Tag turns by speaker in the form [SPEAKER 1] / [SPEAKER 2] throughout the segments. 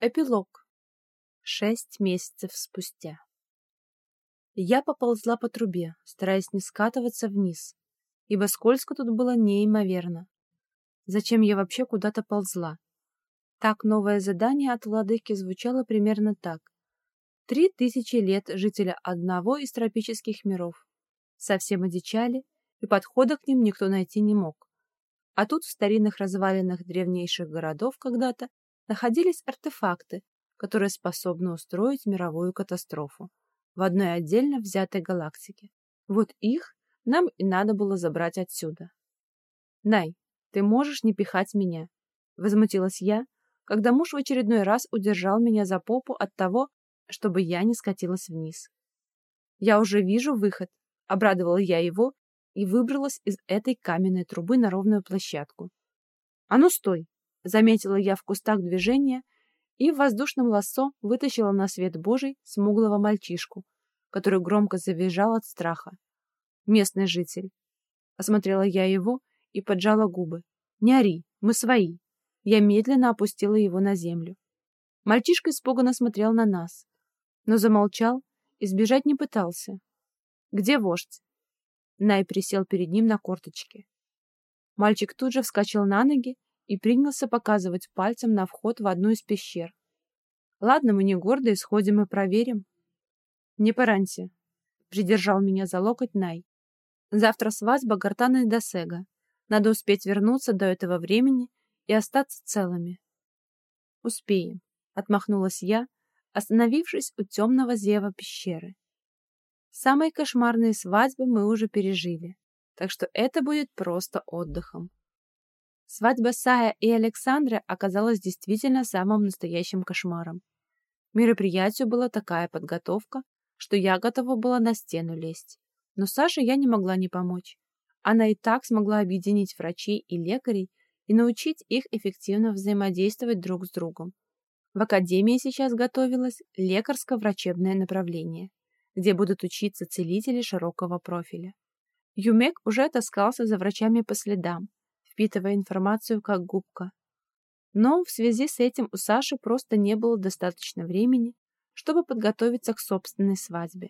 [SPEAKER 1] Эпилог. Шесть месяцев спустя. Я поползла по трубе, стараясь не скатываться вниз, ибо скользко тут было неимоверно. Зачем я вообще куда-то ползла? Так новое задание от владыки звучало примерно так. Три тысячи лет жителя одного из тропических миров. Совсем одичали, и подхода к ним никто найти не мог. А тут в старинных развалинах древнейших городов когда-то находились артефакты, которые способны устроить мировую катастрофу в одной отдельно взятой галактике. Вот их нам и надо было забрать отсюда. «Най, ты можешь не пихать меня?» — возмутилась я, когда муж в очередной раз удержал меня за попу от того, чтобы я не скатилась вниз. «Я уже вижу выход», — обрадовала я его и выбралась из этой каменной трубы на ровную площадку. «А ну стой!» Заметила я в кустах движения и в воздушном лассо вытащила на свет Божий смуглого мальчишку, который громко завизжал от страха. Местный житель. Осмотрела я его и поджала губы. «Не ори, мы свои». Я медленно опустила его на землю. Мальчишка испуганно смотрел на нас, но замолчал и сбежать не пытался. «Где вождь?» Най присел перед ним на корточки. Мальчик тут же вскочил на ноги и принялся показывать пальцем на вход в одну из пещер. Ладно, мы не гордые, сходим и проверим. Не пораньше. Придержал меня за локоть Най. Завтра свадьба Гартана и Досега. Надо успеть вернуться до этого времени и остаться целыми. Успеем, отмахнулась я, остановившись у темного зева пещеры. Самые кошмарные свадьбы мы уже пережили, так что это будет просто отдыхом. Свадьба Сая и Александры оказалась действительно самым настоящим кошмаром. Мероприятию была такая подготовка, что я готова была на стену лезть. Но Саше я не могла не помочь. Она и так смогла объединить врачей и лекарей и научить их эффективно взаимодействовать друг с другом. В академии сейчас готовилось лекарско-врачебное направление, где будут учиться целители широкого профиля. Юмек уже таскался за врачами по следам, впитывая информацию как губка. Но в связи с этим у Саши просто не было достаточно времени, чтобы подготовиться к собственной свадьбе.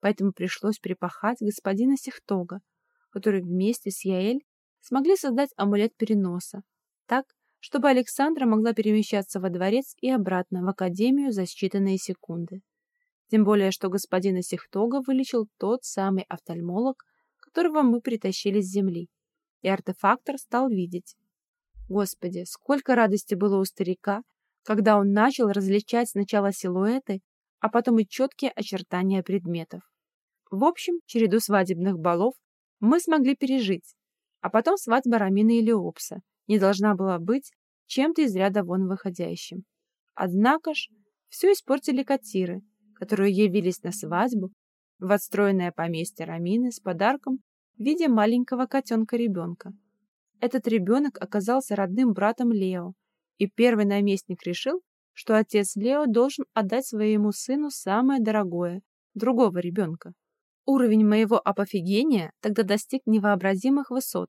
[SPEAKER 1] Поэтому пришлось припахать господина Сихтога, который вместе с Яэль смогли создать амулет переноса, так, чтобы Александра могла перемещаться во дворец и обратно в академию за считанные секунды. Тем более, что господина Сихтога вылечил тот самый офтальмолог, которого мы притащили с земли и артефактор стал видеть. Господи, сколько радости было у старика, когда он начал различать сначала силуэты, а потом и четкие очертания предметов. В общем, череду свадебных балов мы смогли пережить, а потом свадьба Рамины и Леопса не должна была быть чем-то из ряда вон выходящим. Однако ж, все испортили катиры, которые явились на свадьбу в отстроенное поместье Рамины с подарком в виде маленького котенка-ребенка. Этот ребенок оказался родным братом Лео, и первый наместник решил, что отец Лео должен отдать своему сыну самое дорогое – другого ребенка. Уровень моего апофигения тогда достиг невообразимых высот,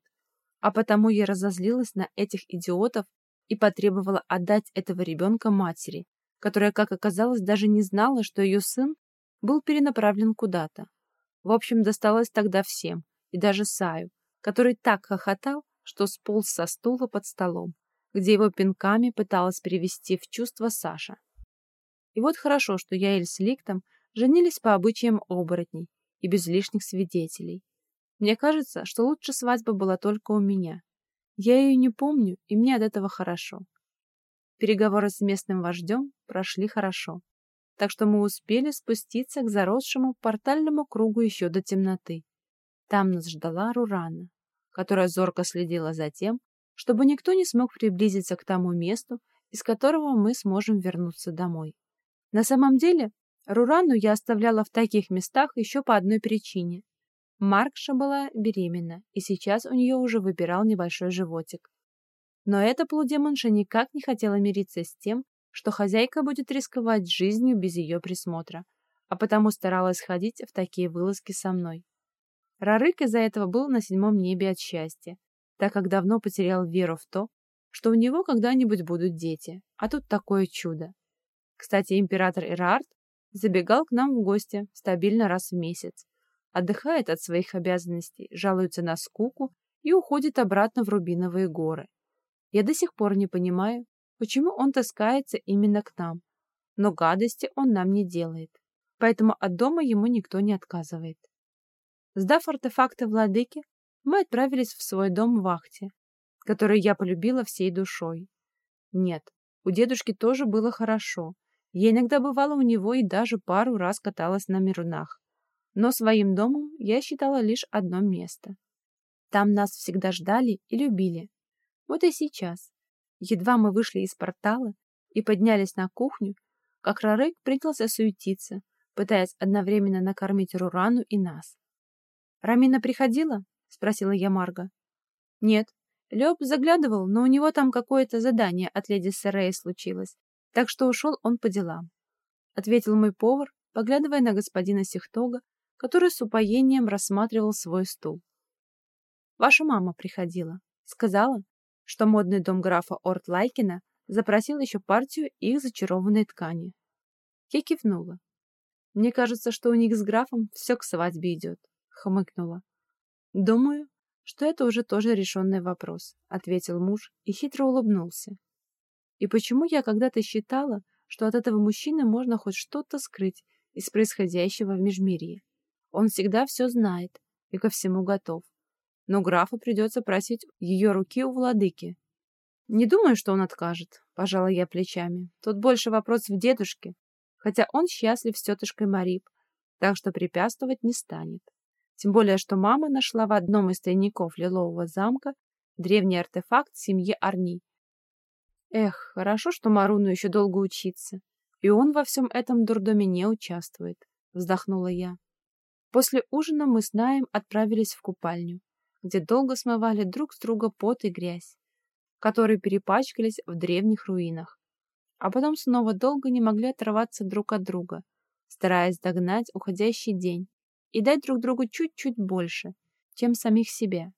[SPEAKER 1] а потому я разозлилась на этих идиотов и потребовала отдать этого ребенка матери, которая, как оказалось, даже не знала, что ее сын был перенаправлен куда-то. В общем, досталось тогда всем, и даже Саю, который так хохотал, что сполз со стула под столом, где его пинками пыталась привести в чувство Саша. И вот хорошо, что я и с Ликтом женились по обычаям оборотней и без лишних свидетелей. Мне кажется, что лучше свадьба была только у меня. Я ее не помню, и мне от этого хорошо. Переговоры с местным вождем прошли хорошо, так что мы успели спуститься к заросшему портальному кругу еще до темноты. Там нас ждала Рурана, которая зорко следила за тем, чтобы никто не смог приблизиться к тому месту, из которого мы сможем вернуться домой. На самом деле, Рурану я оставляла в таких местах еще по одной причине. Маркша была беременна, и сейчас у нее уже выбирал небольшой животик. Но эта полудемонша никак не хотела мириться с тем, что хозяйка будет рисковать жизнью без ее присмотра, а потому старалась ходить в такие вылазки со мной. Рарык из-за этого был на седьмом небе от счастья, так как давно потерял веру в то, что у него когда-нибудь будут дети, а тут такое чудо. Кстати, император Эрард забегал к нам в гости стабильно раз в месяц. Отдыхает от своих обязанностей, жалуется на скуку и уходит обратно в Рубиновые горы. Я до сих пор не понимаю, почему он таскается именно к нам. Но гадости он нам не делает. Поэтому от дома ему никто не отказывает. Сдав артефакты владыки, мы отправились в свой дом в Ахте, который я полюбила всей душой. Нет, у дедушки тоже было хорошо. Я иногда бывала у него и даже пару раз каталась на мирунах. Но своим домом я считала лишь одно место. Там нас всегда ждали и любили. Вот и сейчас. Едва мы вышли из портала и поднялись на кухню, как Рарык принялся суетиться, пытаясь одновременно накормить Рурану и нас. «Рамина приходила?» — спросила я Марга. «Нет. Лёб заглядывал, но у него там какое-то задание от леди Сэрэй случилось, так что ушел он по делам», — ответил мой повар, поглядывая на господина Сихтога, который с упоением рассматривал свой стул. «Ваша мама приходила. Сказала, что модный дом графа Орт-Лайкина запросил еще партию их зачарованной ткани. Я кивнула. Мне кажется, что у них с графом все к свадьбе идет, хмыкнула. Думаю, что это уже тоже решенный вопрос, ответил муж и хитро улыбнулся. И почему я когда-то считала, что от этого мужчины можно хоть что-то скрыть из происходящего в Межмирье? Он всегда все знает и ко всему готов. Но графу придется просить ее руки у владыки. Не думаю, что он откажет, пожала я плечами. Тут больше вопрос в дедушке, хотя он счастлив с тетушкой Марип, так что препятствовать не станет. Тем более, что мама нашла в одном из тайников Лилового замка древний артефакт семьи Арни. Эх, хорошо, что Маруну еще долго учиться, и он во всем этом дурдоме не участвует, вздохнула я. После ужина мы с Наем отправились в купальню, где долго смывали друг с друга пот и грязь, которые перепачкались в древних руинах а потом снова долго не могли оторваться друг от друга, стараясь догнать уходящий день и дать друг другу чуть-чуть больше, чем самих себе.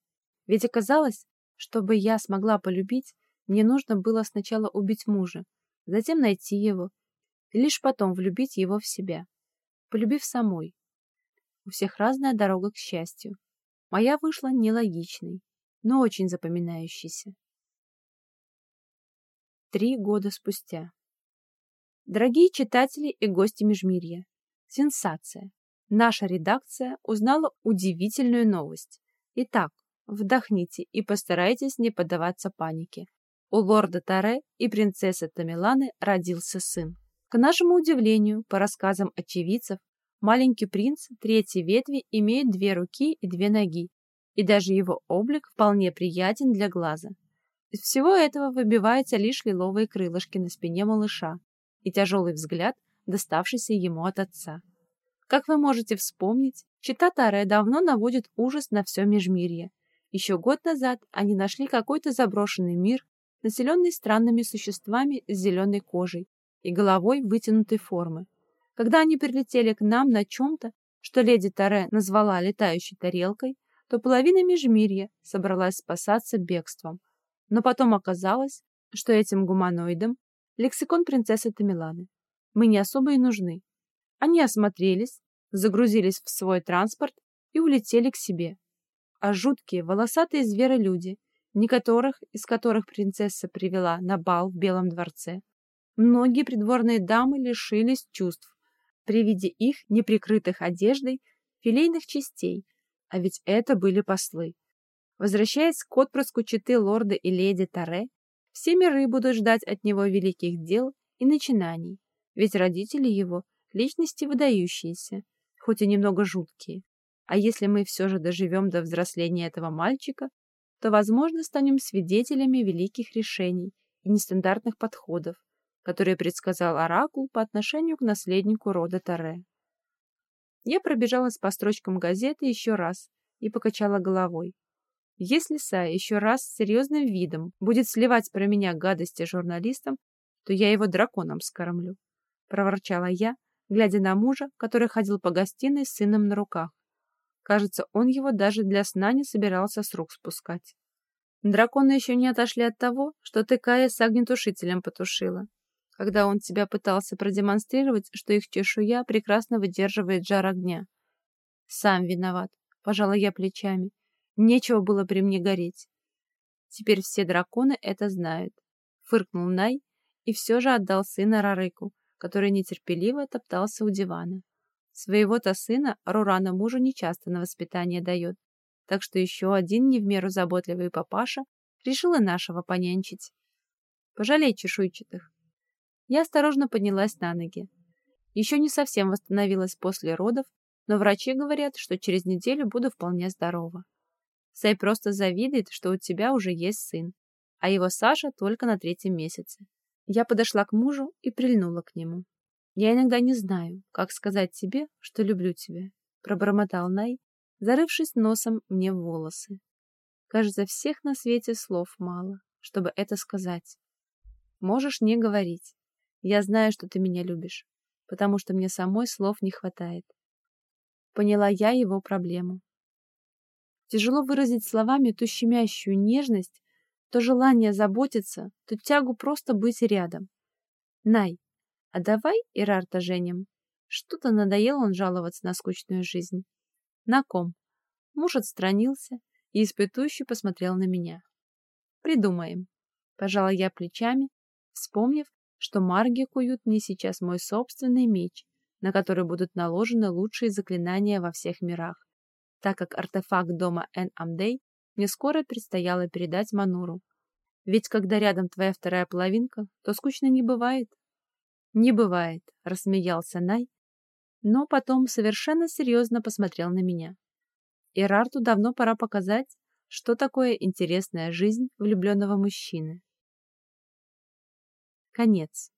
[SPEAKER 1] Ведь оказалось, чтобы я смогла полюбить, мне нужно было сначала убить мужа, затем найти его, и лишь потом влюбить его в себя, полюбив самой. У всех разная дорога к счастью. Моя вышла нелогичной, но очень запоминающейся три года спустя. Дорогие читатели и гости Межмирья, сенсация! Наша редакция узнала удивительную новость. Итак, вдохните и постарайтесь не поддаваться панике. У лорда Таре и принцессы Тамиланы родился сын. К нашему удивлению, по рассказам очевидцев, маленький принц третьей ветви имеет две руки и две ноги, и даже его облик вполне приятен для глаза. Из всего этого выбиваются лишь лиловые крылышки на спине малыша и тяжелый взгляд, доставшийся ему от отца. Как вы можете вспомнить, чита Таре давно наводит ужас на все Межмирье. Еще год назад они нашли какой-то заброшенный мир, населенный странными существами с зеленой кожей и головой вытянутой формы. Когда они прилетели к нам на чем-то, что леди Таре назвала летающей тарелкой, то половина Межмирья собралась спасаться бегством, но потом оказалось, что этим гуманоидам лексикон принцессы Тамиланы мы не особо и нужны. Они осмотрелись, загрузились в свой транспорт и улетели к себе. А жуткие волосатые зверолюди, некоторых из которых принцесса привела на бал в Белом дворце, многие придворные дамы лишились чувств при виде их неприкрытых одеждой филейных частей, а ведь это были послы. Возвращаясь к отпрыску читы лорда и леди Таре, все миры будут ждать от него великих дел и начинаний, ведь родители его — личности выдающиеся, хоть и немного жуткие. А если мы все же доживем до взросления этого мальчика, то, возможно, станем свидетелями великих решений и нестандартных подходов, которые предсказал Оракул по отношению к наследнику рода Таре. Я пробежалась по строчкам газеты еще раз и покачала головой. Если Са еще раз с серьезным видом будет сливать про меня гадости журналистам, то я его драконом скормлю. Проворчала я, глядя на мужа, который ходил по гостиной с сыном на руках. Кажется, он его даже для сна не собирался с рук спускать. Драконы еще не отошли от того, что ты Кая с огнетушителем потушила. когда он тебя пытался продемонстрировать, что их чешуя прекрасно выдерживает жар огня. Сам виноват, пожала я плечами. Нечего было при мне гореть. Теперь все драконы это знают. Фыркнул Най и все же отдал сына Рарыку, который нетерпеливо топтался у дивана. Своего-то сына Рурана мужу нечасто на воспитание дает, так что еще один не в меру заботливый папаша решил и нашего понянчить. Пожалей чешуйчатых. Я осторожно поднялась на ноги. Еще не совсем восстановилась после родов, но врачи говорят, что через неделю буду вполне здорова. Сэй просто завидует, что у тебя уже есть сын, а его Саша только на третьем месяце. Я подошла к мужу и прильнула к нему. Я иногда не знаю, как сказать тебе, что люблю тебя, пробормотал Най, зарывшись носом мне в волосы. Кажется, всех на свете слов мало, чтобы это сказать. Можешь не говорить. Я знаю, что ты меня любишь, потому что мне самой слов не хватает. Поняла я его проблему. Тяжело выразить словами ту щемящую нежность, то желание заботиться, то тягу просто быть рядом. Най, а давай Ирарта женим. Что-то надоело он жаловаться на скучную жизнь. На ком? Муж отстранился и испытующе посмотрел на меня. Придумаем. Пожала я плечами, вспомнив, что марги куют мне сейчас мой собственный меч, на который будут наложены лучшие заклинания во всех мирах, так как артефакт дома Эн Амдей мне скоро предстояло передать Мануру. Ведь когда рядом твоя вторая половинка, то скучно не бывает. Не бывает, рассмеялся Най, но потом совершенно серьезно посмотрел на меня. Ирарту давно пора показать, что такое интересная жизнь влюбленного мужчины. Конец.